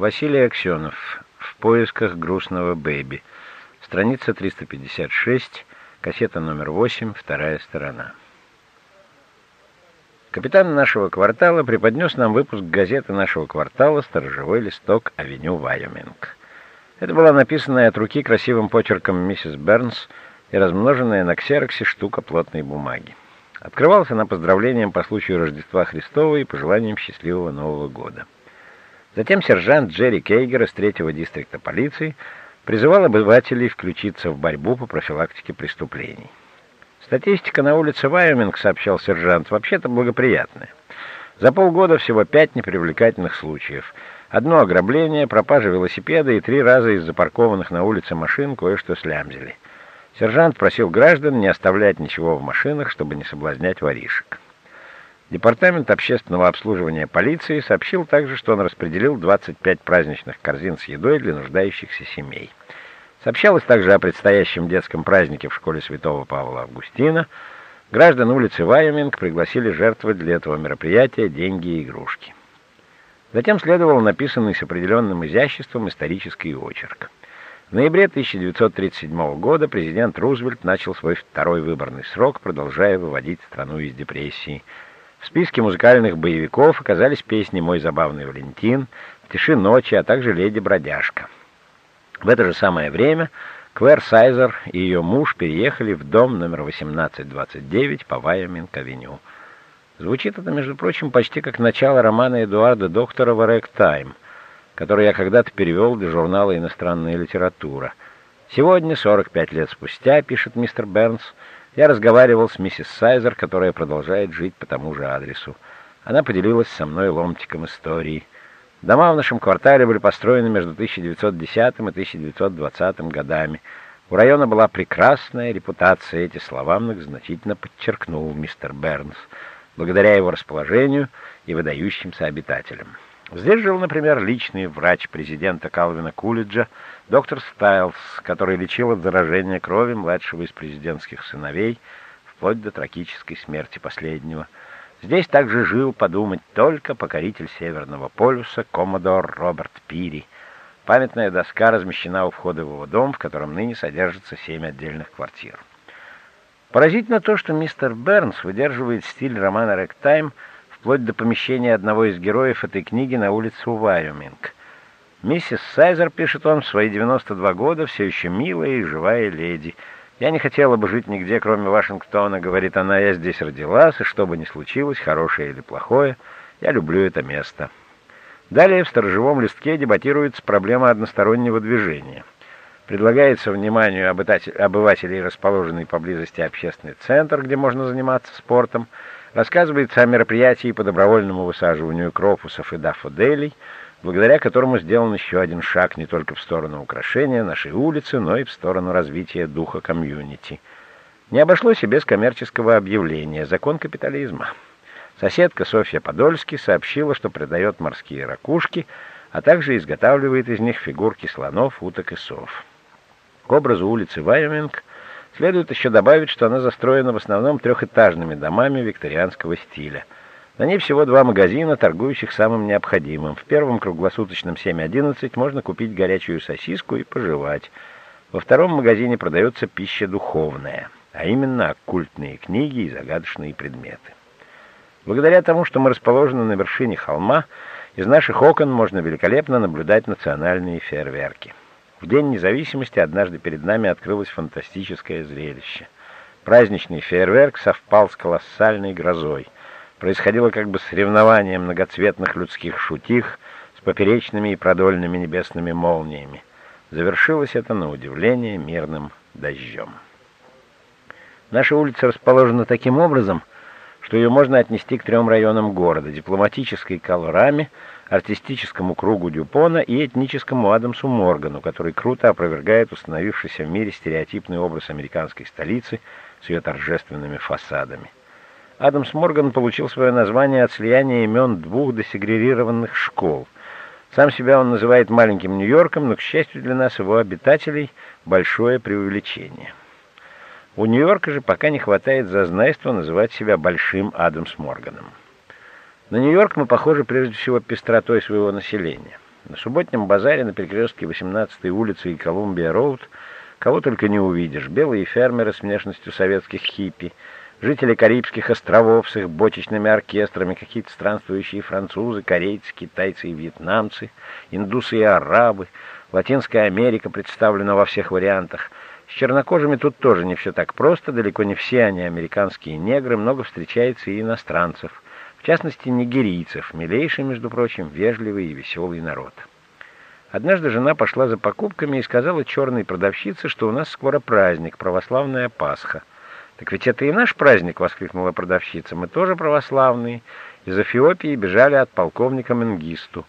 Василий Аксенов. В поисках грустного бэби. Страница 356, кассета номер 8, вторая сторона. Капитан нашего квартала преподнес нам выпуск газеты нашего квартала «Сторожевой листок. Авеню Вайоминг». Это была написанная от руки красивым почерком миссис Бернс и размноженная на ксероксе штука плотной бумаги. Открывалась она поздравлением по случаю Рождества Христова и пожеланием счастливого Нового года. Затем сержант Джерри Кейгер из третьего дистрикта полиции призывал обывателей включиться в борьбу по профилактике преступлений. Статистика на улице Вайоминг, сообщал сержант, вообще-то благоприятная. За полгода всего пять непривлекательных случаев. Одно ограбление, пропажа велосипеда и три раза из запаркованных на улице машин кое-что слямзили. Сержант просил граждан не оставлять ничего в машинах, чтобы не соблазнять воришек. Департамент общественного обслуживания полиции сообщил также, что он распределил 25 праздничных корзин с едой для нуждающихся семей. Сообщалось также о предстоящем детском празднике в школе святого Павла Августина. Граждан улицы Вайоминг пригласили жертвовать для этого мероприятия деньги и игрушки. Затем следовал написанный с определенным изяществом исторический очерк. В ноябре 1937 года президент Рузвельт начал свой второй выборный срок, продолжая выводить страну из депрессии. В списке музыкальных боевиков оказались песни «Мой забавный Валентин», «В тиши ночи», а также «Леди-бродяжка». В это же самое время Клэр Сайзер и ее муж переехали в дом номер 1829 по Вайоминг-авеню. Звучит это, между прочим, почти как начало романа Эдуарда Докторова «Рэг-тайм», который я когда-то перевел для журнала «Иностранная литература». Сегодня, 45 лет спустя, пишет мистер Бернс, я разговаривал с миссис Сайзер, которая продолжает жить по тому же адресу. Она поделилась со мной ломтиком истории – Дома в нашем квартале были построены между 1910 и 1920 годами. У района была прекрасная репутация, эти слова многозначительно подчеркнул мистер Бернс, благодаря его расположению и выдающимся обитателям. Здесь жил, например, личный врач президента Калвина Кулиджа, доктор Стайлс, который лечил от заражения крови младшего из президентских сыновей, вплоть до трагической смерти последнего – Здесь также жил, подумать только, покоритель Северного полюса, коммодор Роберт Пири. Памятная доска размещена у входа в его дом, в котором ныне содержится семь отдельных квартир. Поразительно то, что мистер Бернс выдерживает стиль романа «Рэгтайм» вплоть до помещения одного из героев этой книги на улицу Вайоминг. Миссис Сайзер, пишет он, в свои 92 года все еще милая и живая леди — «Я не хотела бы жить нигде, кроме Вашингтона», — говорит она, — «я здесь родилась, и что бы ни случилось, хорошее или плохое, я люблю это место». Далее в сторожевом листке дебатируется проблема одностороннего движения. Предлагается вниманию обывателей расположенный поблизости общественный центр, где можно заниматься спортом. Рассказывается о мероприятии по добровольному высаживанию крофусов и дафоделей — благодаря которому сделан еще один шаг не только в сторону украшения нашей улицы, но и в сторону развития духа комьюнити. Не обошлось и без коммерческого объявления «Закон капитализма». Соседка Софья Подольски сообщила, что продает морские ракушки, а также изготавливает из них фигурки слонов, уток и сов. К образу улицы Вайоминг следует еще добавить, что она застроена в основном трехэтажными домами викторианского стиля – на ней всего два магазина, торгующих самым необходимым. В первом круглосуточном 7.11 можно купить горячую сосиску и пожевать. Во втором магазине продается пища духовная, а именно оккультные книги и загадочные предметы. Благодаря тому, что мы расположены на вершине холма, из наших окон можно великолепно наблюдать национальные фейерверки. В День независимости однажды перед нами открылось фантастическое зрелище. Праздничный фейерверк совпал с колоссальной грозой — происходило как бы соревнование многоцветных людских шутих с поперечными и продольными небесными молниями. Завершилось это, на удивление, мирным дождем. Наша улица расположена таким образом, что ее можно отнести к трем районам города – дипломатической колораме, артистическому кругу Дюпона и этническому Адамсу Моргану, который круто опровергает установившийся в мире стереотипный образ американской столицы с ее торжественными фасадами. Адамс Морган получил свое название от слияния имен двух десегрегированных школ. Сам себя он называет маленьким Нью-Йорком, но, к счастью для нас, его обитателей, большое преувеличение. У Нью-Йорка же пока не хватает зазнайства называть себя Большим Адамс Морганом. На Нью-Йорк мы похожи прежде всего пестротой своего населения. На субботнем базаре на перекрестке 18-й улицы и Колумбия-Роуд кого только не увидишь. Белые фермеры с внешностью советских хиппи, жители Карибских островов с их бочечными оркестрами, какие-то странствующие французы, корейцы, китайцы и вьетнамцы, индусы и арабы, Латинская Америка представлена во всех вариантах. С чернокожими тут тоже не все так просто, далеко не все они американские негры, много встречается и иностранцев в частности нигерийцев, милейший, между прочим, вежливый и веселый народ. Однажды жена пошла за покупками и сказала черной продавщице, что у нас скоро праздник, православная Пасха. «Так ведь это и наш праздник!» — воскликнула продавщица. «Мы тоже православные. Из Эфиопии бежали от полковника Менгисту.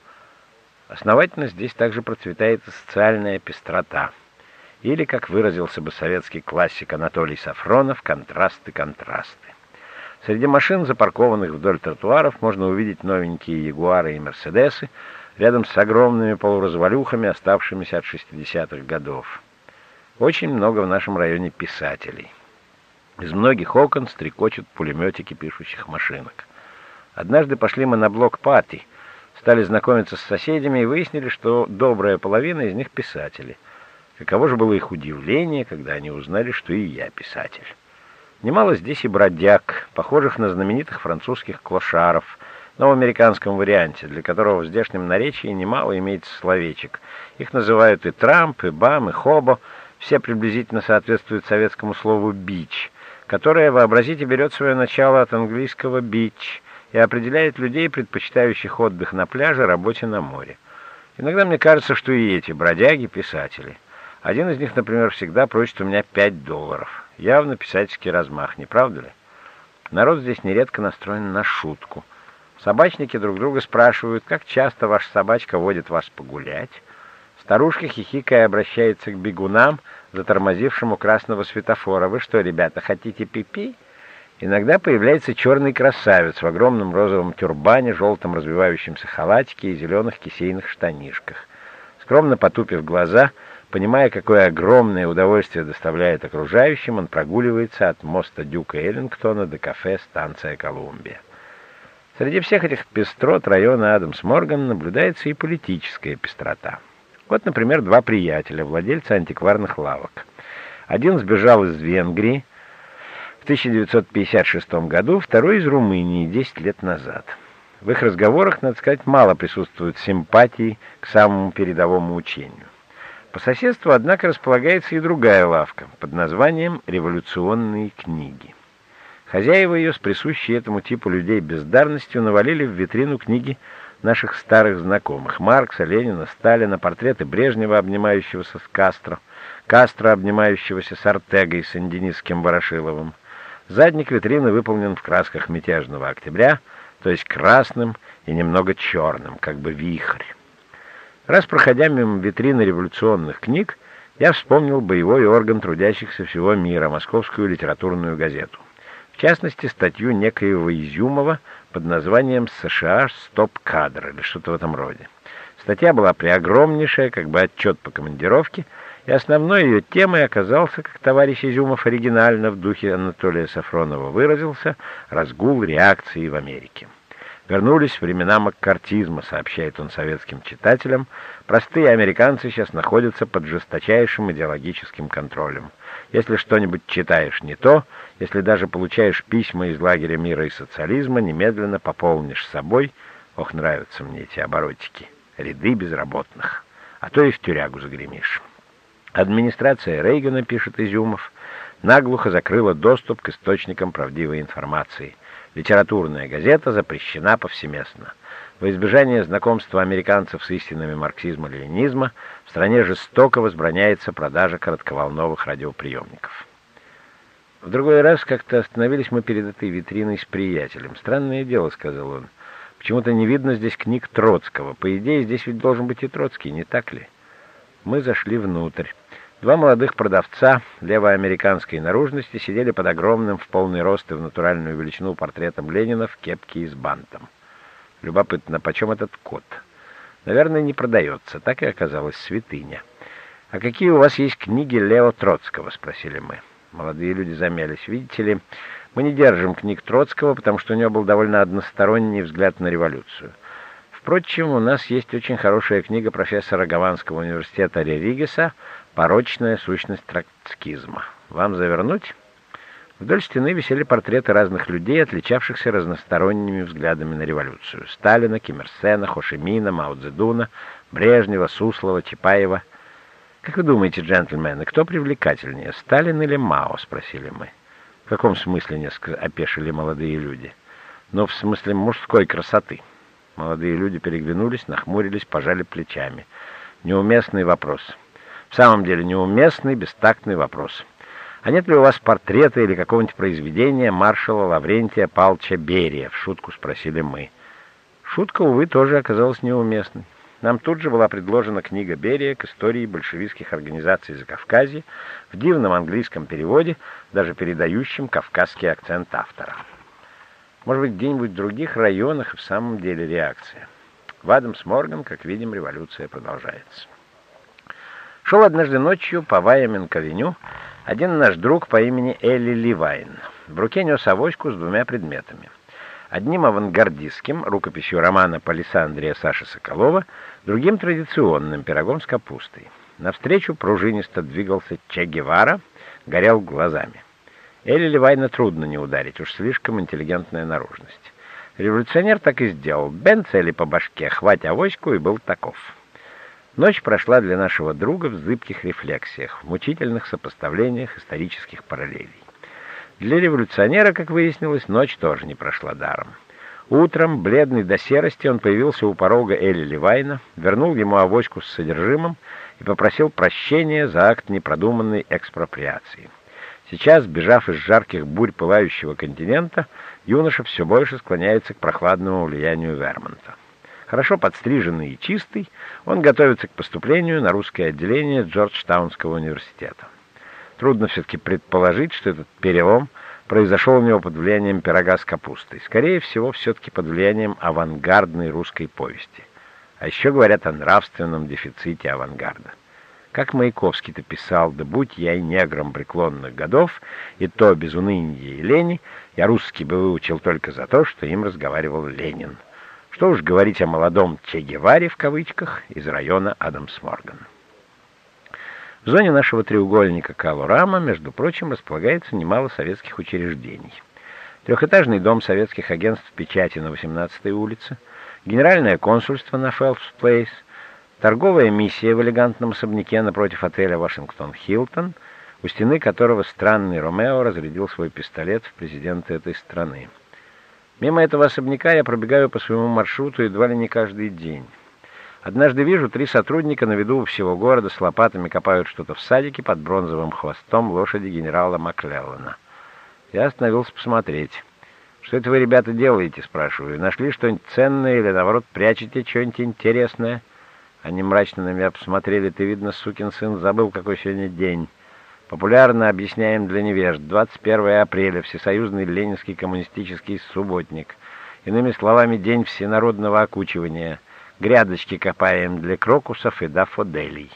Основательно здесь также процветает социальная пестрота. Или, как выразился бы советский классик Анатолий Сафронов, контрасты-контрасты. Среди машин, запаркованных вдоль тротуаров, можно увидеть новенькие Ягуары и Мерседесы, рядом с огромными полуразвалюхами, оставшимися от 60-х годов. Очень много в нашем районе писателей. Из многих окон стрекочут пулеметики пишущих машинок. Однажды пошли мы на блок пати, стали знакомиться с соседями и выяснили, что добрая половина из них писатели. Каково же было их удивление, когда они узнали, что и я писатель. Немало здесь и бродяг, похожих на знаменитых французских клошаров, но в американском варианте, для которого в здешнем наречии немало имеется словечек. Их называют и Трамп, и Бам, и Хобо, все приблизительно соответствуют советскому слову «бич», которое, вообразите, берет свое начало от английского «бич» и определяет людей, предпочитающих отдых на пляже, работе на море. Иногда мне кажется, что и эти бродяги — писатели. Один из них, например, всегда просит у меня пять долларов. Явно писательский размах, не правда ли? Народ здесь нередко настроен на шутку. Собачники друг друга спрашивают, как часто ваша собачка водит вас погулять. Старушка, хихикая, обращается к бегунам, затормозившему красного светофора. «Вы что, ребята, хотите пипи?» -пи? Иногда появляется черный красавец в огромном розовом тюрбане, желтом развивающемся халатике и зеленых кисейных штанишках. Скромно потупив глаза, Понимая, какое огромное удовольствие доставляет окружающим, он прогуливается от моста Дюка Эллингтона до кафе «Станция Колумбия». Среди всех этих пестрот района Адамс-Морган наблюдается и политическая пестрота. Вот, например, два приятеля, владельца антикварных лавок. Один сбежал из Венгрии в 1956 году, второй из Румынии 10 лет назад. В их разговорах, надо сказать, мало присутствует симпатии к самому передовому учению. По соседству, однако, располагается и другая лавка под названием «Революционные книги». Хозяева ее с присущей этому типу людей бездарностью навалили в витрину книги наших старых знакомых. Маркса, Ленина, Сталина, портреты Брежнева, обнимающегося с Кастро, Кастро, обнимающегося с Артегой, с индинистским Ворошиловым. Задник витрины выполнен в красках мятежного октября, то есть красным и немного черным, как бы вихрь. Раз проходя мимо витрины революционных книг, я вспомнил боевой орган трудящихся всего мира, московскую литературную газету. В частности, статью некоего Изюмова под названием «США стоп-кадр» или что-то в этом роде. Статья была преогромнейшая, как бы отчет по командировке, и основной ее темой оказался, как товарищ Изюмов оригинально в духе Анатолия Сафронова выразился, разгул реакции в Америке. Вернулись времена маккартизма, сообщает он советским читателям. Простые американцы сейчас находятся под жесточайшим идеологическим контролем. Если что-нибудь читаешь не то, если даже получаешь письма из лагеря мира и социализма, немедленно пополнишь собой, ох, нравятся мне эти оборотики, ряды безработных, а то и в тюрягу загремишь. Администрация Рейгана, пишет Изюмов, наглухо закрыла доступ к источникам правдивой информации. Литературная газета запрещена повсеместно. Во избежание знакомства американцев с истинами марксизма-ленинизма в стране жестоко возбраняется продажа коротковолновых радиоприемников. В другой раз как-то остановились мы перед этой витриной с приятелем. «Странное дело», — сказал он. «Почему-то не видно здесь книг Троцкого. По идее, здесь ведь должен быть и Троцкий, не так ли?» Мы зашли внутрь. Два молодых продавца левоамериканской наружности сидели под огромным в полный рост и в натуральную величину портретом Ленина в кепке и с бантом. Любопытно, почем этот кот? Наверное, не продается. Так и оказалась святыня. «А какие у вас есть книги Лео Троцкого?» — спросили мы. Молодые люди замялись. «Видите ли, мы не держим книг Троцкого, потому что у него был довольно односторонний взгляд на революцию Впрочем, у нас есть очень хорошая книга профессора Гаванского университета Реригеса «Порочная сущность троцкизма». Вам завернуть? Вдоль стены висели портреты разных людей, отличавшихся разносторонними взглядами на революцию. Сталина, Ким Ир Сена, Хошимина, Мао Цзэдуна, Брежнева, Суслова, Чапаева. «Как вы думаете, джентльмены, кто привлекательнее, Сталин или Мао?» — спросили мы. «В каком смысле?» — несколько опешили молодые люди. «Ну, в смысле мужской красоты». Молодые люди переглянулись, нахмурились, пожали плечами. Неуместный вопрос. В самом деле неуместный, бестактный вопрос. А нет ли у вас портрета или какого-нибудь произведения маршала Лаврентия Палча Берия? В шутку спросили мы. Шутка, увы, тоже оказалась неуместной. Нам тут же была предложена книга Берия к истории большевистских организаций Закавказья в дивном английском переводе, даже передающем кавказский акцент автора. Может быть, где-нибудь в других районах в самом деле реакция. В Адамс Морган, как видим, революция продолжается. Шел однажды ночью по Вайаминг-авеню один наш друг по имени Элли Ливайн. В руке нес авоську с двумя предметами. Одним авангардистским, рукописью романа Палисандрия Саши Соколова, другим традиционным, пирогом с капустой. Навстречу пружинисто двигался Че Гевара, горел глазами. Элли Ливайна трудно не ударить, уж слишком интеллигентная наружность. Революционер так и сделал. Бен цели по башке, хвать авоську, и был таков. Ночь прошла для нашего друга в зыбких рефлексиях, в мучительных сопоставлениях исторических параллелей. Для революционера, как выяснилось, ночь тоже не прошла даром. Утром, бледный до серости, он появился у порога Эли Левайна, вернул ему авоську с содержимым и попросил прощения за акт непродуманной экспроприации. Сейчас, бежав из жарких бурь пылающего континента, юноша все больше склоняется к прохладному влиянию Вермонта. Хорошо подстриженный и чистый, он готовится к поступлению на русское отделение Джорджтаунского университета. Трудно все-таки предположить, что этот перелом произошел у него под влиянием пирога с капустой. Скорее всего, все-таки под влиянием авангардной русской повести. А еще говорят о нравственном дефиците авангарда. Как Маяковский-то писал, да будь я и негром преклонных годов, и то без уныния и лени, я русский бы выучил только за то, что им разговаривал Ленин. Что уж говорить о молодом Че Геваре, в кавычках, из района Адамс-Морган. В зоне нашего треугольника Калорама, между прочим, располагается немало советских учреждений. Трехэтажный дом советских агентств печати на 18-й улице, генеральное консульство на Фелпс Плейс, Торговая миссия в элегантном особняке напротив отеля «Вашингтон Хилтон», у стены которого странный Ромео разрядил свой пистолет в президента этой страны. Мимо этого особняка я пробегаю по своему маршруту едва ли не каждый день. Однажды вижу, три сотрудника на виду у всего города с лопатами копают что-то в садике под бронзовым хвостом лошади генерала Маклеллана. Я остановился посмотреть. «Что это вы, ребята, делаете?» — спрашиваю. «Нашли что-нибудь ценное или, наоборот, прячете что-нибудь интересное?» Они мрачно на меня посмотрели. Ты, видно, сукин сын, забыл, какой сегодня день. Популярно объясняем для невежд. 21 апреля. Всесоюзный ленинский коммунистический субботник. Иными словами, день всенародного окучивания. Грядочки копаем для крокусов и дафоделей.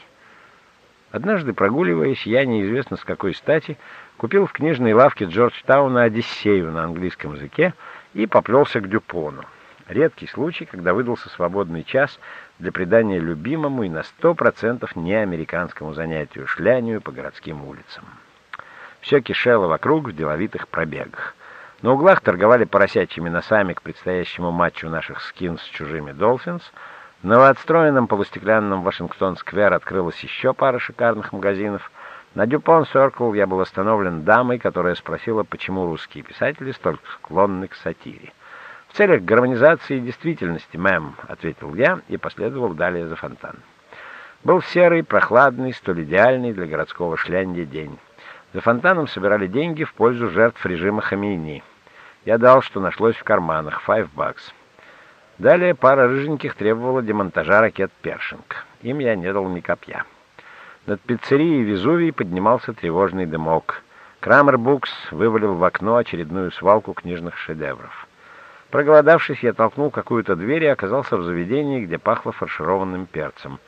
Однажды, прогуливаясь, я, неизвестно с какой стати, купил в книжной лавке Джорджтауна «Одиссею» на английском языке и поплелся к Дюпону. Редкий случай, когда выдался свободный час для придания любимому и на сто процентов не американскому занятию шлянию по городским улицам. Все кишело вокруг в деловитых пробегах. На углах торговали поросячьими носами к предстоящему матчу наших скин с чужими «Долфинс». В новоотстроенном полустеклянном Вашингтон-сквер открылась еще пара шикарных магазинов. На Дюпон Сёркл я был остановлен дамой, которая спросила, почему русские писатели столь склонны к сатире. «В целях гармонизации действительности, мэм», — ответил я и последовал далее за фонтан. Был серый, прохладный, столь идеальный для городского шляндия день. За фонтаном собирали деньги в пользу жертв режима Хамини. Я дал, что нашлось в карманах, five bucks. Далее пара рыженьких требовала демонтажа ракет «Першинг». Им я не дал ни копья. Над пиццерией Везувий поднимался тревожный дымок. Крамер Букс вывалил в окно очередную свалку книжных шедевров. Проголодавшись, я толкнул какую-то дверь и оказался в заведении, где пахло фаршированным перцем.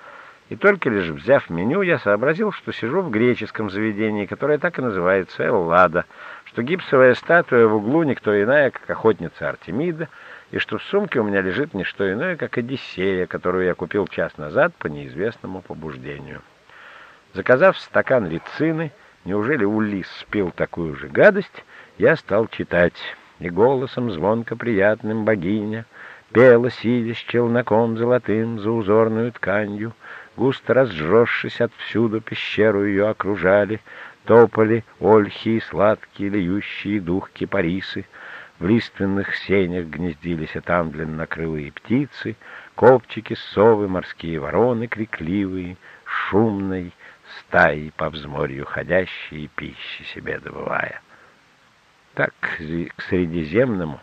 И только лишь взяв меню, я сообразил, что сижу в греческом заведении, которое так и называется «Эллада», что гипсовая статуя в углу никто иная, как охотница Артемида, и что в сумке у меня лежит не что иное, как Одиссея, которую я купил час назад по неизвестному побуждению. Заказав стакан лицины, неужели Улис спил такую же гадость, я стал читать, и голосом звонко приятным богиня пела, сидя с челноком золотым за узорную тканью, густо разжевшись отвсюду пещеру ее окружали, топали ольхи и сладкие льющие дух кипарисы, в лиственных сенях гнездились а там длиннокрылые птицы, копчики, совы, морские вороны крикливые, шумной стаи по взморью ходящие, пищи себе добывая. Так к Средиземному,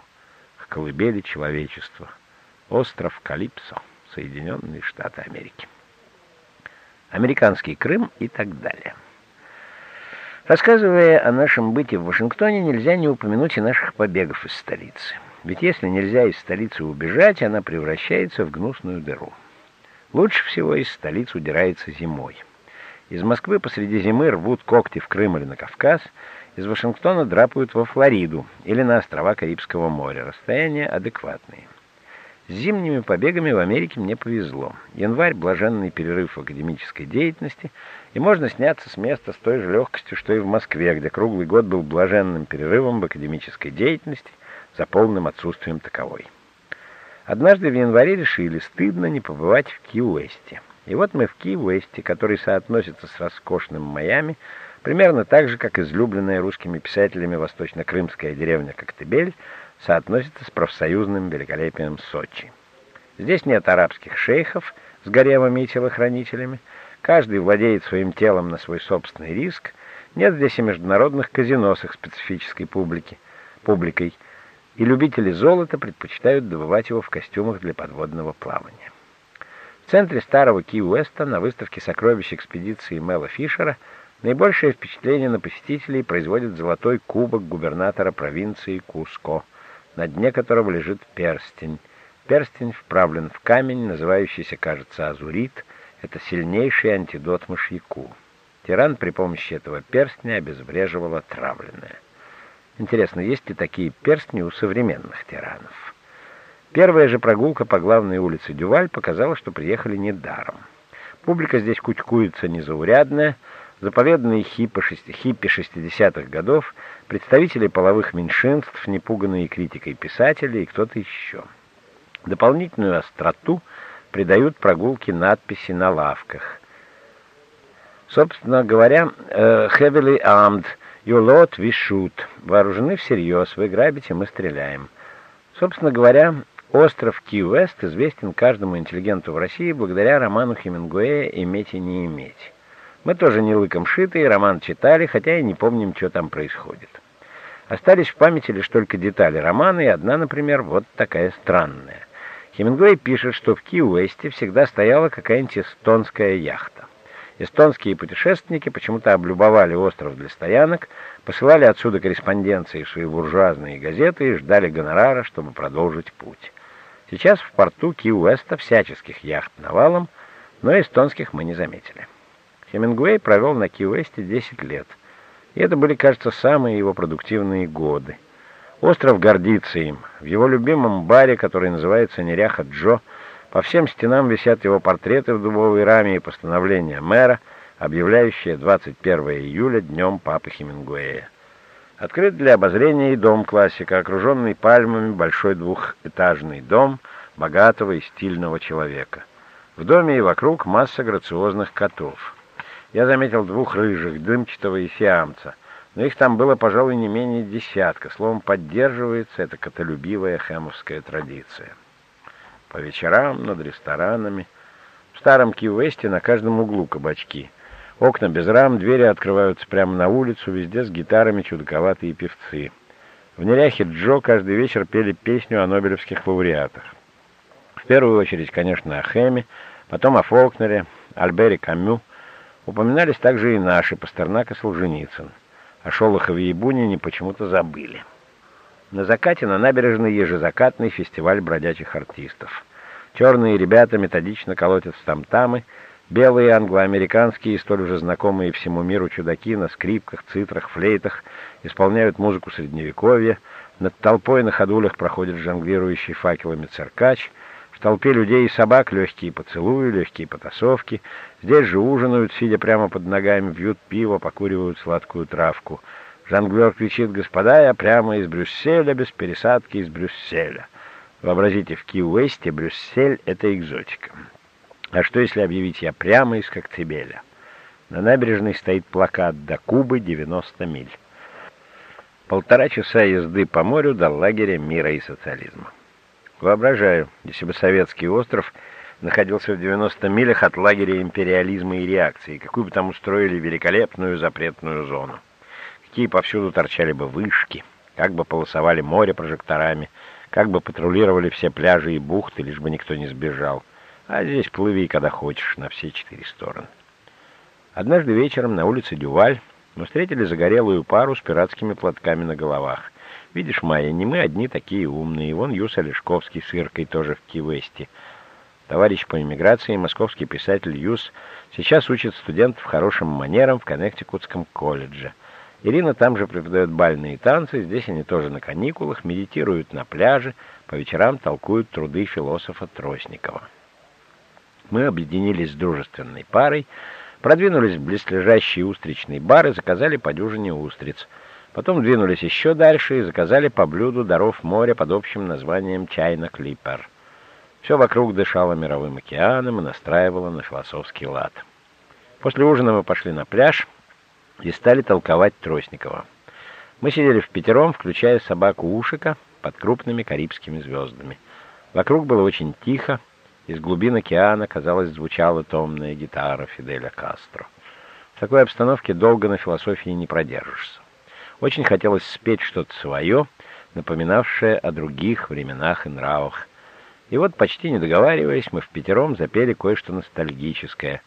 к колыбели человечества, остров Калипсо, Соединенные Штаты Америки. Американский Крым и так далее. Рассказывая о нашем быте в Вашингтоне, нельзя не упомянуть и наших побегов из столицы. Ведь если нельзя из столицы убежать, она превращается в гнусную дыру. Лучше всего из столицы удирается зимой. Из Москвы посреди зимы рвут когти в Крым или на Кавказ – из Вашингтона драпают во Флориду или на острова Карибского моря. Расстояния адекватные. С зимними побегами в Америке мне повезло. Январь – блаженный перерыв в академической деятельности, и можно сняться с места с той же легкостью, что и в Москве, где круглый год был блаженным перерывом в академической деятельности за полным отсутствием таковой. Однажды в январе решили, стыдно не побывать в Ки-Уэсте. И вот мы в Ки-Уэсте, который соотносится с роскошным Майами – Примерно так же, как излюбленная русскими писателями восточно-крымская деревня Коктебель соотносится с профсоюзным великолепием Сочи. Здесь нет арабских шейхов с гаремами и телохранителями, каждый владеет своим телом на свой собственный риск, нет здесь и международных казино с их специфической публики, публикой, и любители золота предпочитают добывать его в костюмах для подводного плавания. В центре старого Ки-Уэста на выставке сокровищ экспедиции Мэла Фишера – Наибольшее впечатление на посетителей производит золотой кубок губернатора провинции Куско, на дне которого лежит перстень. Перстень вправлен в камень, называющийся, кажется, азурит. Это сильнейший антидот мышьяку. Тиран при помощи этого перстня обезвреживал отравленное. Интересно, есть ли такие перстни у современных тиранов? Первая же прогулка по главной улице Дюваль показала, что приехали недаром. Публика здесь кучкуется незаурядная, заповедные хиппи 60-х годов, представители половых меньшинств, непуганные критикой писатели и кто-то еще. Дополнительную остроту придают прогулки надписи на лавках. Собственно говоря, э, heavily armed, you load, we shoot. Вооружены всерьез, вы грабите, мы стреляем. Собственно говоря, остров Ки-Вест известен каждому интеллигенту в России благодаря роману Хемингуэя «Иметь и не иметь». Мы тоже не лыком шитые, роман читали, хотя и не помним, что там происходит. Остались в памяти лишь только детали романа, и одна, например, вот такая странная. Хемингуэй пишет, что в Ки-Уэсте всегда стояла какая-нибудь эстонская яхта. Эстонские путешественники почему-то облюбовали остров для стоянок, посылали отсюда корреспонденции в свои буржуазные газеты и ждали гонорара, чтобы продолжить путь. Сейчас в порту Ки-Уэста всяческих яхт навалом, но эстонских мы не заметили. Хемингуэй провел на Ки-Уэсте 10 лет, и это были, кажется, самые его продуктивные годы. Остров гордится им. В его любимом баре, который называется «Неряха Джо», по всем стенам висят его портреты в дубовой раме и постановление мэра, объявляющее 21 июля днем папы Хемингуэя. Открыт для обозрения и дом классика, окруженный пальмами большой двухэтажный дом богатого и стильного человека. В доме и вокруг масса грациозных котов. Я заметил двух рыжих, дымчатого и сиамца, но их там было, пожалуй, не менее десятка. Словом, поддерживается эта котолюбивая хэмовская традиция. По вечерам над ресторанами. В старом Ки-Весте на каждом углу кабачки. Окна без рам, двери открываются прямо на улицу, везде с гитарами чудаковатые певцы. В неряхе Джо каждый вечер пели песню о нобелевских лауреатах. В первую очередь, конечно, о Хэме, потом о Фолкнере, Альбере Камю, Упоминались также и наши, Пастернак и Солженицын. О Шолохове и Бунине почему-то забыли. На закате на набережной ежезакатный фестиваль бродячих артистов. Черные ребята методично колотят в тамтамы, белые англоамериканские, столь уже знакомые всему миру чудаки на скрипках, цитрах, флейтах исполняют музыку средневековья, Над толпой на ходулях проходит жонглирующий факелами циркач. В толпе людей и собак легкие поцелуи, легкие потасовки. Здесь же ужинают, сидя прямо под ногами, пьют пиво, покуривают сладкую травку. Жонглер кричит «Господа, я прямо из Брюсселя, без пересадки из Брюсселя». Вообразите, в Ки-Уэсте Брюссель — это экзотика. А что, если объявить я прямо из Коктебеля? На набережной стоит плакат «До Кубы 90 миль». Полтора часа езды по морю до лагеря мира и социализма. Воображаю, если бы советский остров находился в 90 милях от лагеря империализма и реакции, какую бы там устроили великолепную запретную зону. Какие повсюду торчали бы вышки, как бы полосовали море прожекторами, как бы патрулировали все пляжи и бухты, лишь бы никто не сбежал. А здесь плыви, когда хочешь, на все четыре стороны. Однажды вечером на улице Дюваль мы встретили загорелую пару с пиратскими платками на головах. Видишь, Майя, не мы одни такие умные. Вон Юс Олешковский с Иркой тоже в Ки-Весте. Товарищ по иммиграции, московский писатель Юс, сейчас учит студентов хорошим манерам в Коннектикутском колледже. Ирина там же преподает бальные танцы, здесь они тоже на каникулах, медитируют на пляже, по вечерам толкуют труды философа Тросникова. Мы объединились с дружественной парой, Продвинулись в близлежащий устричный бар и заказали по дюжине устриц. Потом двинулись еще дальше и заказали по блюду даров моря под общим названием «Чайна Клиппер». Все вокруг дышало мировым океаном и настраивало на философский лад. После ужина мы пошли на пляж и стали толковать Тросникова. Мы сидели в пятером, включая собаку Ушика, под крупными карибскими звездами. Вокруг было очень тихо, из глубин океана, казалось, звучала томная гитара Фиделя Кастро. В такой обстановке долго на философии не продержишься. Очень хотелось спеть что-то свое, напоминавшее о других временах и нравах. И вот, почти не договариваясь, мы в пятером запели кое-что ностальгическое.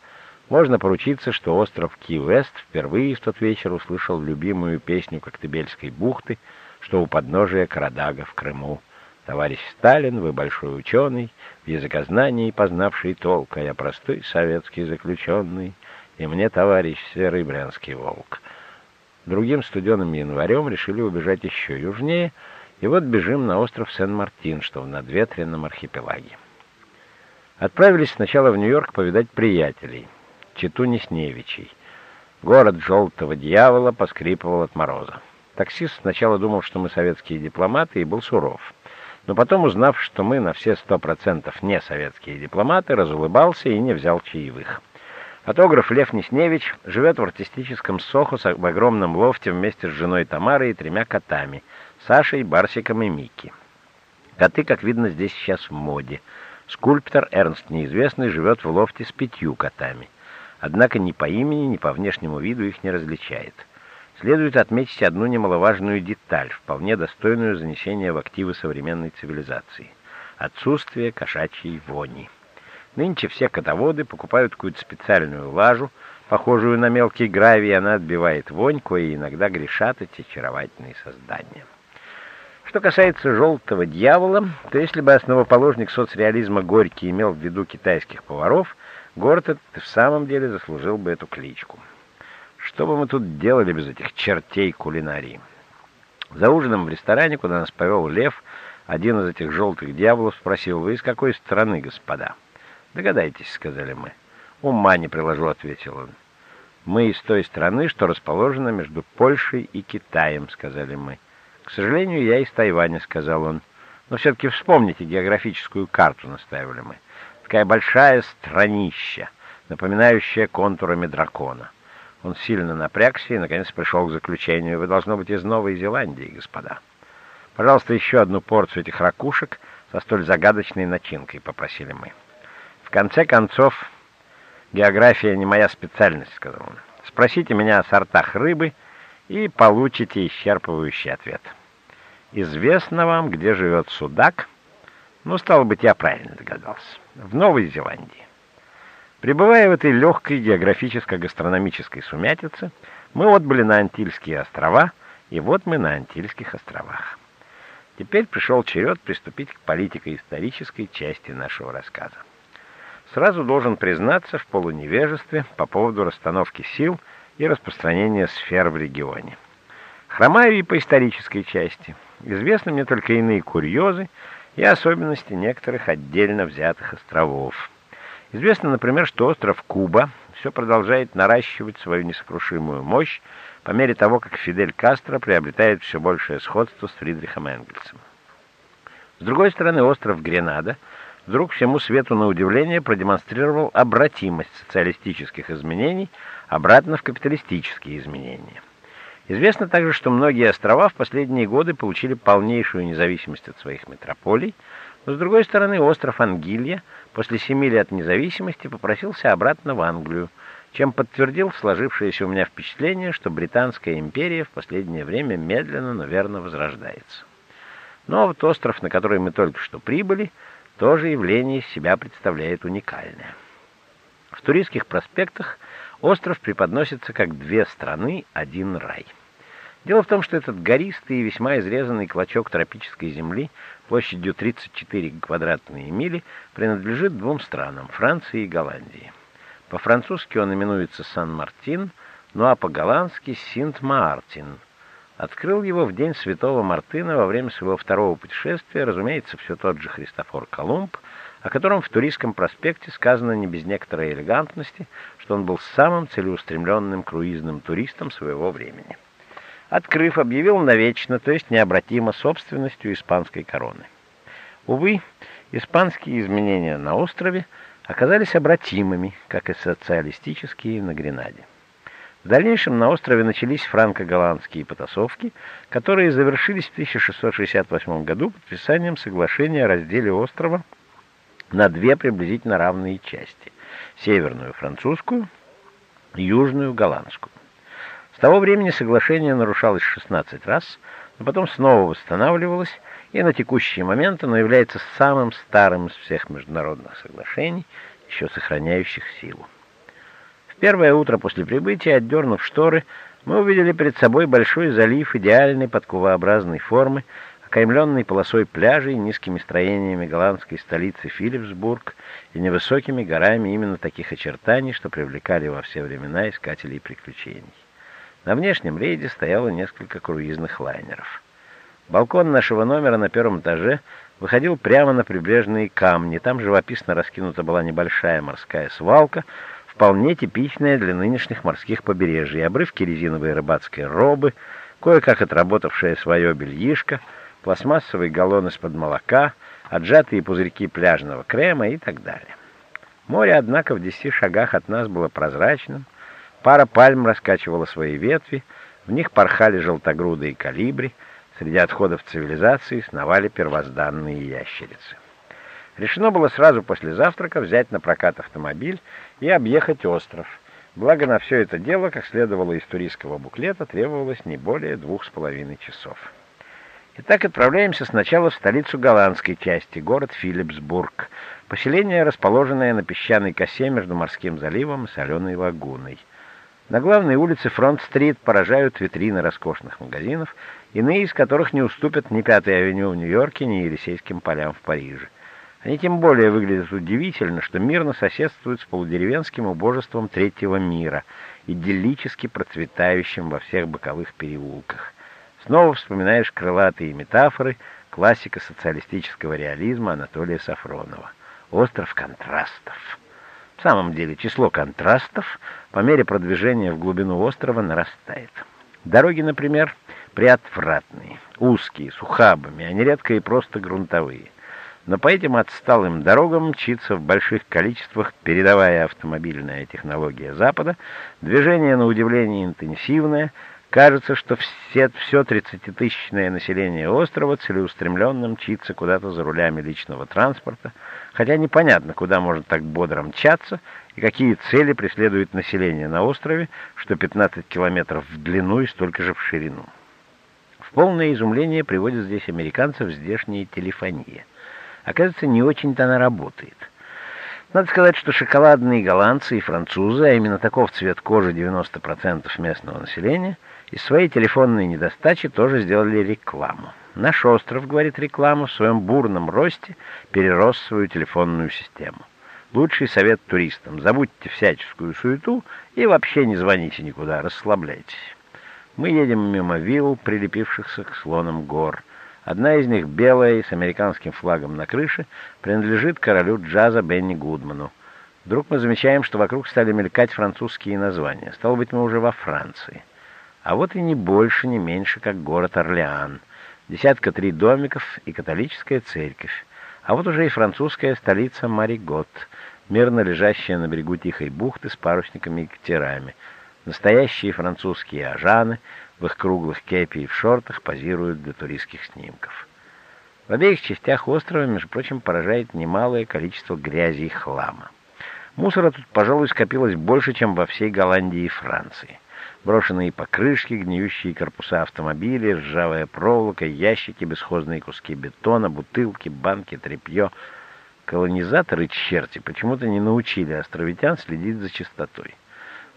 Можно поручиться, что остров Ки-Вест впервые в тот вечер услышал любимую песню Коктебельской бухты, что у подножия Карадага в Крыму. Товарищ Сталин, вы большой ученый, в языкознании познавший толк, а я простой советский заключенный, и мне товарищ серый брянский волк. Другим студеным январем решили убежать еще южнее, и вот бежим на остров Сен-Мартин, что в надветренном архипелаге. Отправились сначала в Нью-Йорк повидать приятелей, Читу Несневичей. Город желтого дьявола поскрипывал от мороза. Таксист сначала думал, что мы советские дипломаты, и был суров. Но потом, узнав, что мы на все сто процентов не советские дипломаты, разулыбался и не взял чаевых. Фотограф Лев Несневич живет в артистическом Сохо в огромном лофте вместе с женой Тамарой и тремя котами — Сашей, Барсиком и Микки. Коты, как видно, здесь сейчас в моде. Скульптор Эрнст Неизвестный живет в лофте с пятью котами. Однако ни по имени, ни по внешнему виду их не различает. Следует отметить одну немаловажную деталь, вполне достойную занесения в активы современной цивилизации – отсутствие кошачьей вони. Нынче все котоводы покупают какую-то специальную лажу, похожую на мелкий гравий, она отбивает вонь, кое иногда грешат эти очаровательные создания. Что касается «желтого дьявола», то если бы основоположник соцреализма Горький имел в виду китайских поваров, город этот в самом деле заслужил бы эту кличку. Что бы мы тут делали без этих чертей кулинарии? За ужином в ресторане, куда нас повел Лев, один из этих желтых дьяволов спросил, «Вы из какой страны, господа?» «Догадайтесь», — сказали мы. «Ума не приложу», — ответил он. «Мы из той страны, что расположена между Польшей и Китаем», — сказали мы. «К сожалению, я из Тайваня», — сказал он. «Но все-таки вспомните географическую карту», — настаивали мы. «Такая большая странища, напоминающая контурами дракона». Он сильно напрягся и, наконец, пришел к заключению. Вы, должно быть, из Новой Зеландии, господа. Пожалуйста, еще одну порцию этих ракушек со столь загадочной начинкой, попросили мы. В конце концов, география не моя специальность, сказал он. Спросите меня о сортах рыбы и получите исчерпывающий ответ. Известно вам, где живет судак? Ну, стало быть, я правильно догадался. В Новой Зеландии. Прибывая в этой легкой географическо-гастрономической сумятице, мы отбыли на Антильские острова, и вот мы на Антильских островах. Теперь пришел черед приступить к политико-исторической части нашего рассказа. Сразу должен признаться в полуневежестве по поводу расстановки сил и распространения сфер в регионе. Хромаю и по исторической части. Известны мне только иные курьезы и особенности некоторых отдельно взятых островов. Известно, например, что остров Куба все продолжает наращивать свою несокрушимую мощь по мере того, как Фидель Кастро приобретает все большее сходство с Фридрихом Энгельсом. С другой стороны, остров Гренада вдруг всему свету на удивление продемонстрировал обратимость социалистических изменений обратно в капиталистические изменения. Известно также, что многие острова в последние годы получили полнейшую независимость от своих метрополий, но, с другой стороны, остров Ангилья после семи лет независимости попросился обратно в Англию, чем подтвердил сложившееся у меня впечатление, что Британская империя в последнее время медленно, но верно возрождается. Но вот остров, на который мы только что прибыли, тоже явление из себя представляет уникальное. В туристских проспектах остров преподносится как две страны, один рай. Дело в том, что этот гористый и весьма изрезанный клочок тропической земли площадью 34 квадратные мили принадлежит двум странам – Франции и Голландии. По-французски он именуется Сан-Мартин, ну а по-голландски Синт-Мартин. Открыл его в день Святого Мартына во время своего второго путешествия, разумеется, все тот же Христофор Колумб, о котором в Туристском проспекте сказано не без некоторой элегантности, что он был самым целеустремленным круизным туристом своего времени. Открыв, объявил навечно, то есть необратимо, собственностью испанской короны. Увы, испанские изменения на острове – оказались обратимыми, как и социалистические на Гренаде. В дальнейшем на острове начались франко-голландские потасовки, которые завершились в 1668 году подписанием соглашения о разделе острова на две приблизительно равные части – северную французскую и южную голландскую. С того времени соглашение нарушалось 16 раз, но потом снова восстанавливалось, и на текущий момент оно является самым старым из всех международных соглашений, еще сохраняющих силу. Первое утро после прибытия, отдернув шторы, мы увидели перед собой большой залив идеальной подковообразной формы, окаймленный полосой пляжей, низкими строениями голландской столицы Филипсбург и невысокими горами именно таких очертаний, что привлекали во все времена искателей приключений. На внешнем рейде стояло несколько круизных лайнеров. Балкон нашего номера на первом этаже выходил прямо на прибрежные камни. Там живописно раскинута была небольшая морская свалка, вполне типичная для нынешних морских побережий. Обрывки резиновой рыбацкой робы, кое-как отработавшая свое бельишко, пластмассовый галлон из-под молока, отжатые пузырьки пляжного крема и так далее. Море, однако, в десяти шагах от нас было прозрачным, пара пальм раскачивала свои ветви, в них порхали желтогрудые калибри, Среди отходов цивилизации сновали первозданные ящерицы. Решено было сразу после завтрака взять на прокат автомобиль и объехать остров. Благо на все это дело, как следовало из туристского буклета, требовалось не более двух с половиной часов. Итак, отправляемся сначала в столицу голландской части, город Филипсбург, поселение, расположенное на песчаной косе между морским заливом и соленой лагуной. На главной улице Фронт-стрит поражают витрины роскошных магазинов, иные из которых не уступят ни Пятой авеню в Нью-Йорке, ни Елисейским полям в Париже. Они тем более выглядят удивительно, что мирно соседствуют с полудеревенским убожеством третьего мира, идиллически процветающим во всех боковых переулках. Снова вспоминаешь крылатые метафоры, классика социалистического реализма Анатолия Сафронова. Остров контрастов. В самом деле число контрастов по мере продвижения в глубину острова нарастает. Дороги, например, приотвратные, узкие, с ухабами, а нередко и просто грунтовые. Но по этим отсталым дорогам мчится в больших количествах передовая автомобильная технология Запада, движение на удивление интенсивное, кажется, что все, все 30-тысячное население острова целеустремленно мчится куда-то за рулями личного транспорта, хотя непонятно, куда можно так бодро мчаться и какие цели преследует население на острове, что 15 километров в длину и столько же в ширину. В полное изумление приводят здесь американцев здешняя телефония. Оказывается, не очень-то она работает. Надо сказать, что шоколадные голландцы и французы, а именно таков цвет кожи 90% местного населения, из своей телефонной недостачи тоже сделали рекламу. Наш остров, говорит реклама, в своем бурном росте перерос свою телефонную систему. Лучший совет туристам. Забудьте всяческую суету и вообще не звоните никуда, расслабляйтесь. Мы едем мимо вилл, прилепившихся к слонам гор. Одна из них, белая и с американским флагом на крыше, принадлежит королю джаза Бенни Гудману. Вдруг мы замечаем, что вокруг стали мелькать французские названия. Стало быть, мы уже во Франции. А вот и не больше, не меньше, как город Орлеан. Десятка три домиков и католическая церковь. А вот уже и французская столица Маригот, мирно лежащая на берегу тихой бухты с парусниками и катерами. Настоящие французские ажаны в их круглых кепи и в шортах позируют для туристских снимков. В обеих частях острова, между прочим, поражает немалое количество грязи и хлама. Мусора тут, пожалуй, скопилось больше, чем во всей Голландии и Франции. Брошенные покрышки, гниющие корпуса автомобилей, ржавая проволока, ящики, бесхозные куски бетона, бутылки, банки, тряпье. Колонизаторы черти почему-то не научили островитян следить за чистотой.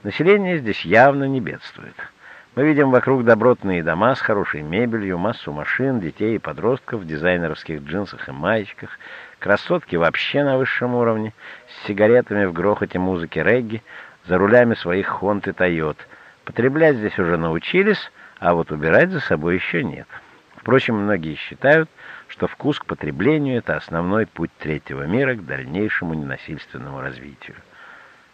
Население здесь явно не бедствует. Мы видим вокруг добротные дома с хорошей мебелью, массу машин, детей и подростков в дизайнерских джинсах и маечках, красотки вообще на высшем уровне, с сигаретами в грохоте музыки регги, за рулями своих Хонт и Тойот — Потреблять здесь уже научились, а вот убирать за собой еще нет. Впрочем, многие считают, что вкус к потреблению – это основной путь третьего мира к дальнейшему ненасильственному развитию.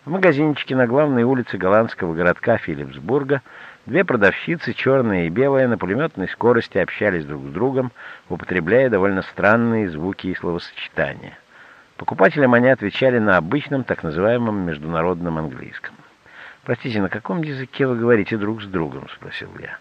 В магазинчике на главной улице голландского городка Филипсбурга две продавщицы, черная и белая, на пулеметной скорости общались друг с другом, употребляя довольно странные звуки и словосочетания. Покупателям они отвечали на обычном так называемом международном английском. «Простите, на каком языке вы говорите друг с другом?» — спросил я.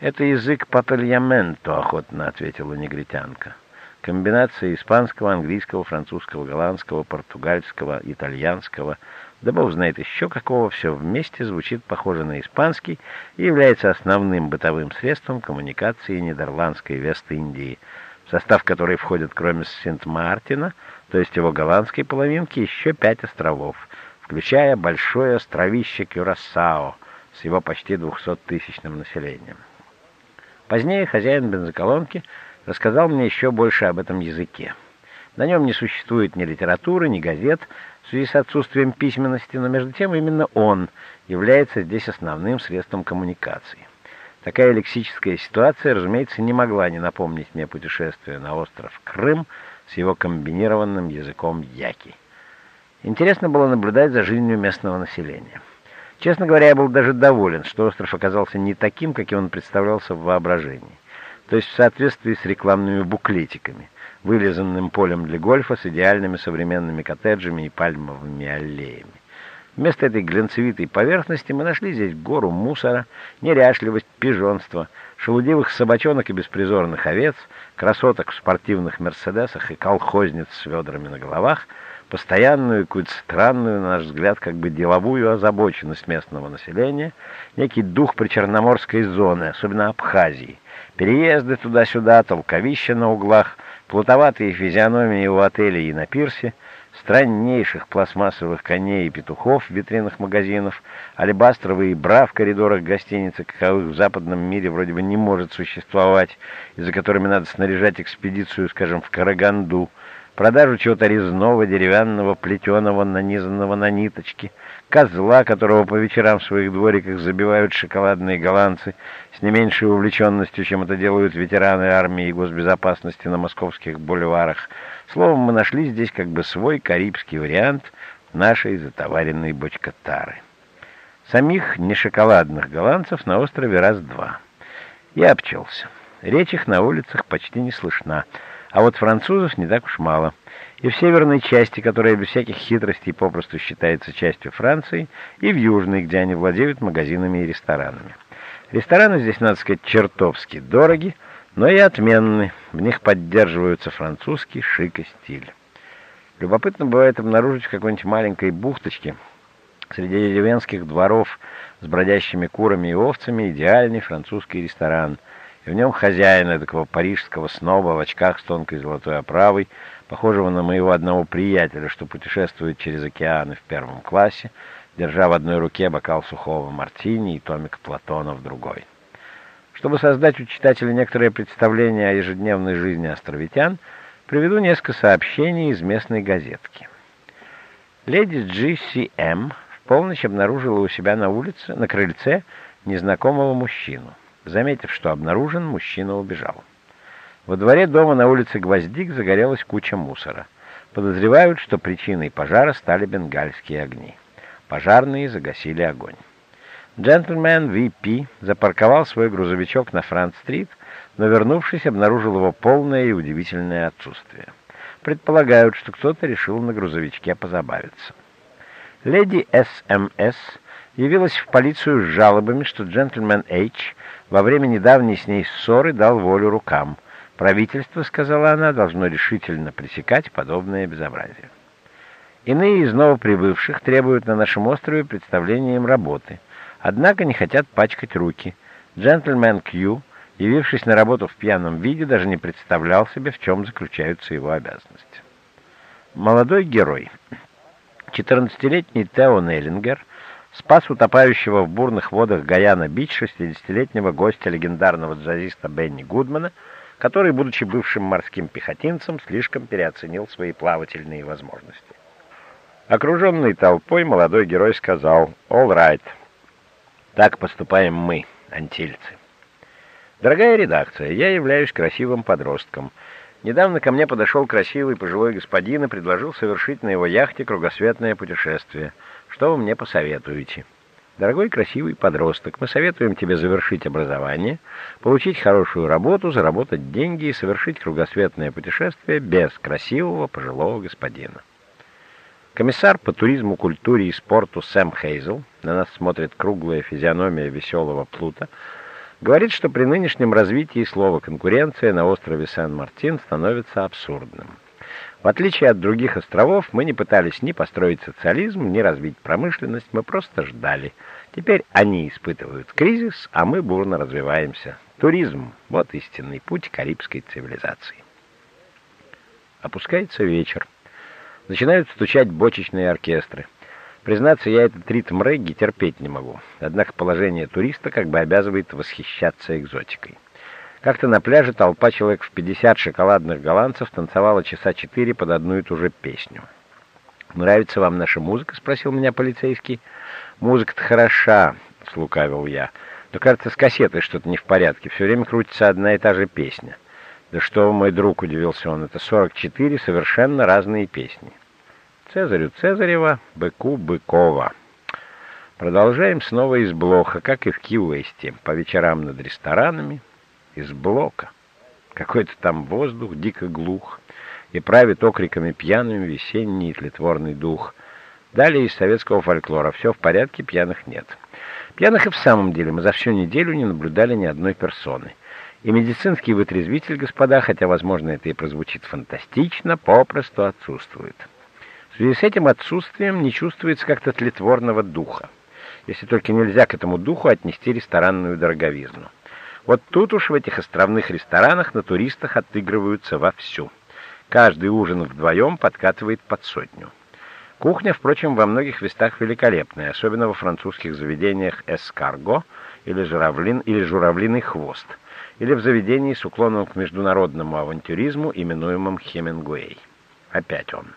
«Это язык папельяменто», — охотно ответила негритянка. Комбинация испанского, английского, французского, голландского, португальского, итальянского, да бог знает еще какого, все вместе звучит похоже на испанский и является основным бытовым средством коммуникации Нидерландской Вест-Индии, в состав которой входят, кроме Сент-Мартина, то есть его голландской половинки, еще пять островов — включая большое островище Кюрасао с его почти 200-тысячным населением. Позднее хозяин бензоколонки рассказал мне еще больше об этом языке. На нем не существует ни литературы, ни газет в связи с отсутствием письменности, но между тем именно он является здесь основным средством коммуникации. Такая лексическая ситуация, разумеется, не могла не напомнить мне путешествие на остров Крым с его комбинированным языком яки. Интересно было наблюдать за жизнью местного населения. Честно говоря, я был даже доволен, что остров оказался не таким, каким он представлялся в воображении. То есть в соответствии с рекламными буклетиками, вылизанным полем для гольфа с идеальными современными коттеджами и пальмовыми аллеями. Вместо этой глянцевитой поверхности мы нашли здесь гору мусора, неряшливость, пижонство, шелудивых собачонок и беспризорных овец, красоток в спортивных мерседесах и колхозниц с ведрами на головах — постоянную, какую-то странную, на наш взгляд, как бы деловую озабоченность местного населения, некий дух причерноморской зоны, особенно Абхазии. Переезды туда-сюда, толковища на углах, плутоватые физиономии у отелей и на пирсе, страннейших пластмассовых коней и петухов в витринах магазинов, алебастровые бра в коридорах гостиницы, каковых в западном мире вроде бы не может существовать, и за которыми надо снаряжать экспедицию, скажем, в Караганду, продажу чего-то резного, деревянного, плетеного, нанизанного на ниточки, козла, которого по вечерам в своих двориках забивают шоколадные голландцы с не меньшей увлеченностью, чем это делают ветераны армии и госбезопасности на московских бульварах. Словом, мы нашли здесь как бы свой карибский вариант нашей затоваренной бочкотары. Самих нешоколадных голландцев на острове раз-два. Я обчелся. Речь их на улицах почти не слышна. А вот французов не так уж мало. И в северной части, которая без всяких хитростей попросту считается частью Франции, и в южной, где они владеют магазинами и ресторанами. Рестораны здесь, надо сказать, чертовски дороги, но и отменны. В них поддерживаются французский шик и стиль. Любопытно бывает обнаружить в какой-нибудь маленькой бухточке среди деревенских дворов с бродящими курами и овцами идеальный французский ресторан – и в нем хозяина такого парижского сноба в очках с тонкой золотой оправой, похожего на моего одного приятеля, что путешествует через океаны в первом классе, держа в одной руке бокал сухого мартини и томик Платона в другой. Чтобы создать у читателя некоторое представление о ежедневной жизни островитян, приведу несколько сообщений из местной газетки. Леди Джи Си М в полночь обнаружила у себя на улице, на крыльце, незнакомого мужчину. Заметив, что обнаружен, мужчина убежал. Во дворе дома на улице Гвоздик загорелась куча мусора. Подозревают, что причиной пожара стали бенгальские огни. Пожарные загасили огонь. Джентльмен V.P. запарковал свой грузовичок на Франц-стрит, но, вернувшись, обнаружил его полное и удивительное отсутствие. Предполагают, что кто-то решил на грузовичке позабавиться. Леди С.М.С. явилась в полицию с жалобами, что джентльмен H. во время недавней с ней ссоры дал волю рукам. Правительство, сказала она, должно решительно пресекать подобное безобразие. Иные из новоприбывших требуют на нашем острове представления им работы, однако не хотят пачкать руки. Джентльмен Кью, явившись на работу в пьяном виде, даже не представлял себе, в чем заключаются его обязанности. Молодой герой — 14-летний Тео Нейлингер спас утопающего в бурных водах Гаяна-Бич 60-летнего гостя легендарного джазиста Бенни Гудмана, который, будучи бывшим морским пехотинцем, слишком переоценил свои плавательные возможности. Окруженный толпой, молодой герой сказал «All right, так поступаем мы, антильцы». Дорогая редакция, я являюсь красивым подростком – Недавно ко мне подошел красивый пожилой господин и предложил совершить на его яхте кругосветное путешествие. Что вы мне посоветуете? Дорогой красивый подросток, мы советуем тебе завершить образование, получить хорошую работу, заработать деньги и совершить кругосветное путешествие без красивого пожилого господина. Комиссар по туризму, культуре и спорту Сэм Хейзел, на нас смотрит круглая физиономия веселого плута, говорит, что при нынешнем развитии слова «конкуренция» на острове Сан-Мартин становится абсурдным. В отличие от других островов, мы не пытались ни построить социализм, ни развить промышленность, мы просто ждали. Теперь они испытывают кризис, а мы бурно развиваемся. Туризм — вот истинный путь карибской цивилизации. Опускается вечер. Начинают стучать бочечные оркестры. Признаться, я этот ритм регги терпеть не могу. Однако положение туриста как бы обязывает восхищаться экзотикой. Как-то на пляже толпа человек в 50 шоколадных голландцев танцевала часа четыре под одну и ту же песню. «Нравится вам наша музыка?» — спросил меня полицейский. «Музыка-то хороша», — слукавил я. «Но, кажется, с кассетой что-то не в порядке. Все время крутится одна и та же песня». «Да что, мой друг», — удивился он, — «это 44 совершенно разные песни». Цезарю Цезарева, быку Быкова. Продолжаем снова из блока, как и в Ки-Уэсте, по вечерам над ресторанами, из блока. Какой-то там воздух дико глух, и правит окриками пьяным весенний тлетворный дух. Далее из советского фольклора. Все в порядке, пьяных нет. Пьяных и в самом деле мы за всю неделю не наблюдали ни одной персоны. И медицинский вытрезвитель, господа, хотя, возможно, это и прозвучит фантастично, попросту отсутствует. В связи с этим отсутствием не чувствуется как-то тлетворного духа, если только нельзя к этому духу отнести ресторанную дороговизну. Вот тут уж в этих островных ресторанах на туристах отыгрываются вовсю. Каждый ужин вдвоем подкатывает под сотню. Кухня, впрочем, во многих местах великолепная, особенно во французских заведениях «Эскарго» или, журавлин, или «Журавлиный хвост», или в заведении с уклоном к международному авантюризму, именуемом Хемингуэй. Опять он.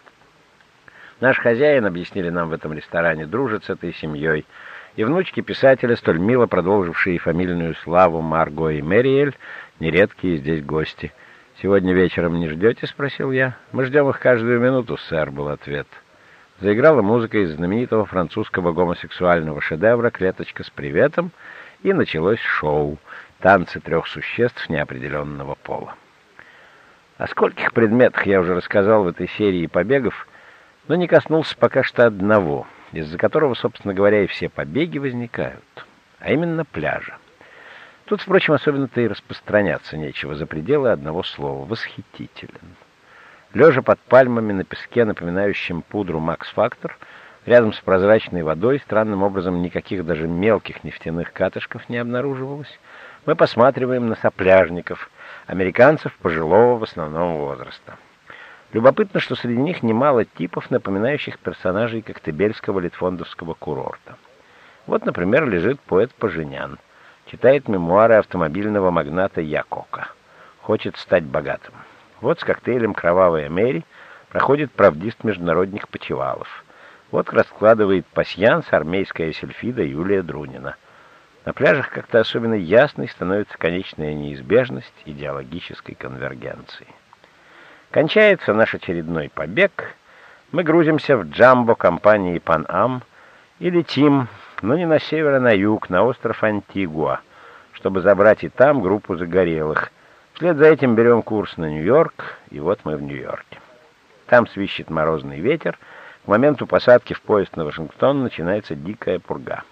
Наш хозяин, объяснили нам в этом ресторане, дружит с этой семьей, и внучки писателя, столь мило продолжившие фамильную славу Марго и Мэриэль, нередкие здесь гости. «Сегодня вечером не ждете?» — спросил я. «Мы ждем их каждую минуту, сэр», — был ответ. Заиграла музыка из знаменитого французского гомосексуального шедевра «Клеточка с приветом», и началось шоу «Танцы трех существ неопределенного пола». О скольких предметах я уже рассказал в этой серии побегов, но не коснулся пока что одного, из-за которого, собственно говоря, и все побеги возникают, а именно пляжа. Тут, впрочем, особенно-то и распространяться нечего за пределы одного слова — восхитителен. Лежа под пальмами на песке, напоминающем пудру «Макс-Фактор», рядом с прозрачной водой, странным образом никаких даже мелких нефтяных катышков не обнаруживалось, мы посматриваем на сопляжников, американцев пожилого в основном возраста. Любопытно, что среди них немало типов, напоминающих персонажей Коктебельского литфондовского курорта. Вот, например, лежит поэт Поженян, читает мемуары автомобильного магната Якока, хочет стать богатым. Вот с коктейлем «Кровавая Мэри» проходит правдист международных почевалов. Вот раскладывает пасьянс армейская сельфида Юлия Друнина. На пляжах как-то особенно ясной становится конечная неизбежность идеологической конвергенции. Кончается наш очередной побег, мы грузимся в джамбо компании «Пан-Ам» и летим, но не на север, а на юг, на остров Антигуа, чтобы забрать и там группу загорелых. Вслед за этим берем курс на Нью-Йорк, и вот мы в Нью-Йорке. Там свищет морозный ветер, к моменту посадки в поезд на Вашингтон начинается дикая пурга.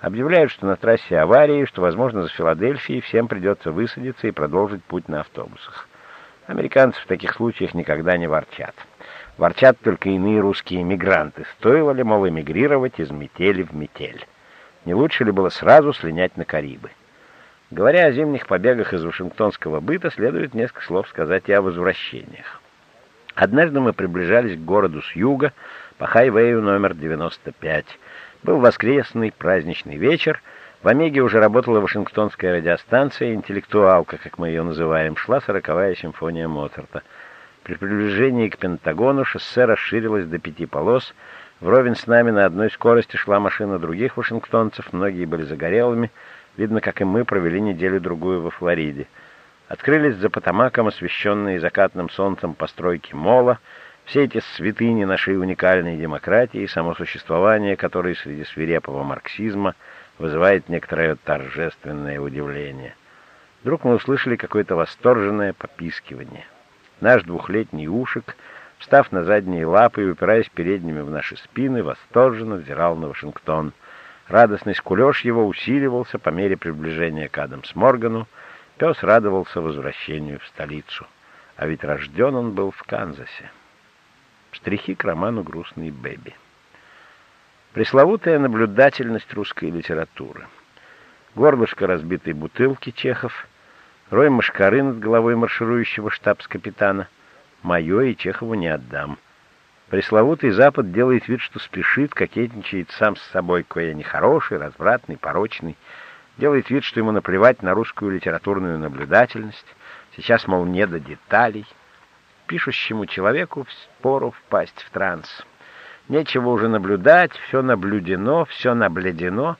Объявляют, что на трассе аварии, что, возможно, за Филадельфией всем придется высадиться и продолжить путь на автобусах. Американцы в таких случаях никогда не ворчат. Ворчат только иные русские эмигранты. Стоило ли, мол, эмигрировать из метели в метель? Не лучше ли было сразу слинять на Карибы? Говоря о зимних побегах из вашингтонского быта, следует несколько слов сказать и о возвращениях. Однажды мы приближались к городу с юга, по хайвею номер 95. Был воскресный праздничный вечер. В Омеге уже работала Вашингтонская радиостанция, интеллектуалка, как мы ее называем, шла сороковая симфония Моцарта. При приближении к Пентагону шоссе расширилось до пяти полос. Вровень с нами на одной скорости шла машина других вашингтонцев, многие были загорелыми. Видно, как и мы провели неделю-другую во Флориде. Открылись за Потамаком освещенные закатным солнцем постройки мола, все эти святыни нашей уникальной демократии, само существование которой среди свирепого марксизма вызывает некоторое торжественное удивление. Вдруг мы услышали какое-то восторженное попискивание. Наш двухлетний ушек, встав на задние лапы и упираясь передними в наши спины, восторженно взирал на Вашингтон. Радостный скулеж его усиливался по мере приближения к Адамс Моргану. Пес радовался возвращению в столицу. А ведь рожден он был в Канзасе. Штрихи к роману «Грустный Бэби». Пресловутая наблюдательность русской литературы. Горлышко разбитой бутылки Чехов, рой машкары над головой марширующего штабс-капитана. Мое и Чехову не отдам. Пресловутый Запад делает вид, что спешит, кокетничает сам с собой, кое нехороший, развратный, порочный. Делает вид, что ему наплевать на русскую литературную наблюдательность. Сейчас, мол, не до деталей пишущему человеку впору впасть в транс. Нечего уже наблюдать, все наблюдено, все наблюдено,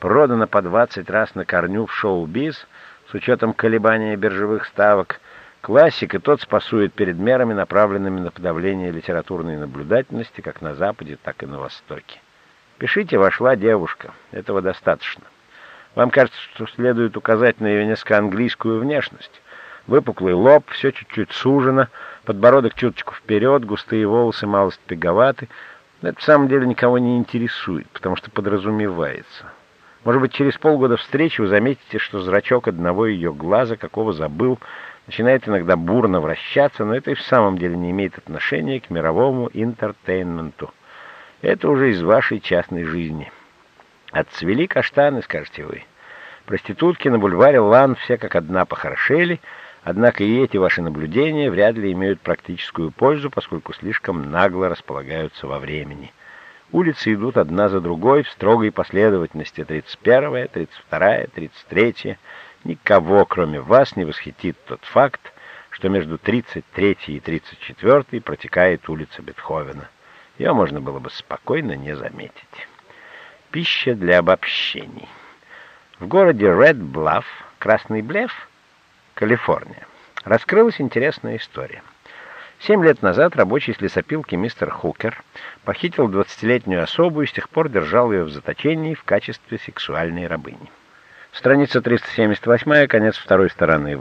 продано по 20 раз на корню в шоу-биз с учетом колебания биржевых ставок. Классик и тот спасует перед мерами, направленными на подавление литературной наблюдательности как на Западе, так и на Востоке. Пишите «Вошла девушка». Этого достаточно. Вам кажется, что следует указать на ее несколько английскую внешность. Выпуклый лоб, все чуть-чуть сужено, подбородок чуточку вперед, густые волосы малость пеговаты. Но это в самом деле никого не интересует, потому что подразумевается. Может быть, через полгода встречи вы заметите, что зрачок одного ее глаза, какого забыл, начинает иногда бурно вращаться, но это и в самом деле не имеет отношения к мировому интертейнменту. Это уже из вашей частной жизни. Отцвели каштаны, скажете вы. Проститутки на бульваре Лан все как одна похорошели — Однако и эти ваши наблюдения вряд ли имеют практическую пользу, поскольку слишком нагло располагаются во времени. Улицы идут одна за другой в строгой последовательности. 31-я, 32-я, 33-я. Никого, кроме вас, не восхитит тот факт, что между 33-й и 34-й протекает улица Бетховена. Ее можно было бы спокойно не заметить. Пища для обобщений. В городе Ред Блафф, Красный Блеф, Калифорния. Раскрылась интересная история. Семь лет назад рабочий с лесопилки мистер Хукер похитил 20-летнюю особу и с тех пор держал ее в заточении в качестве сексуальной рабыни. Страница 378, конец второй стороны.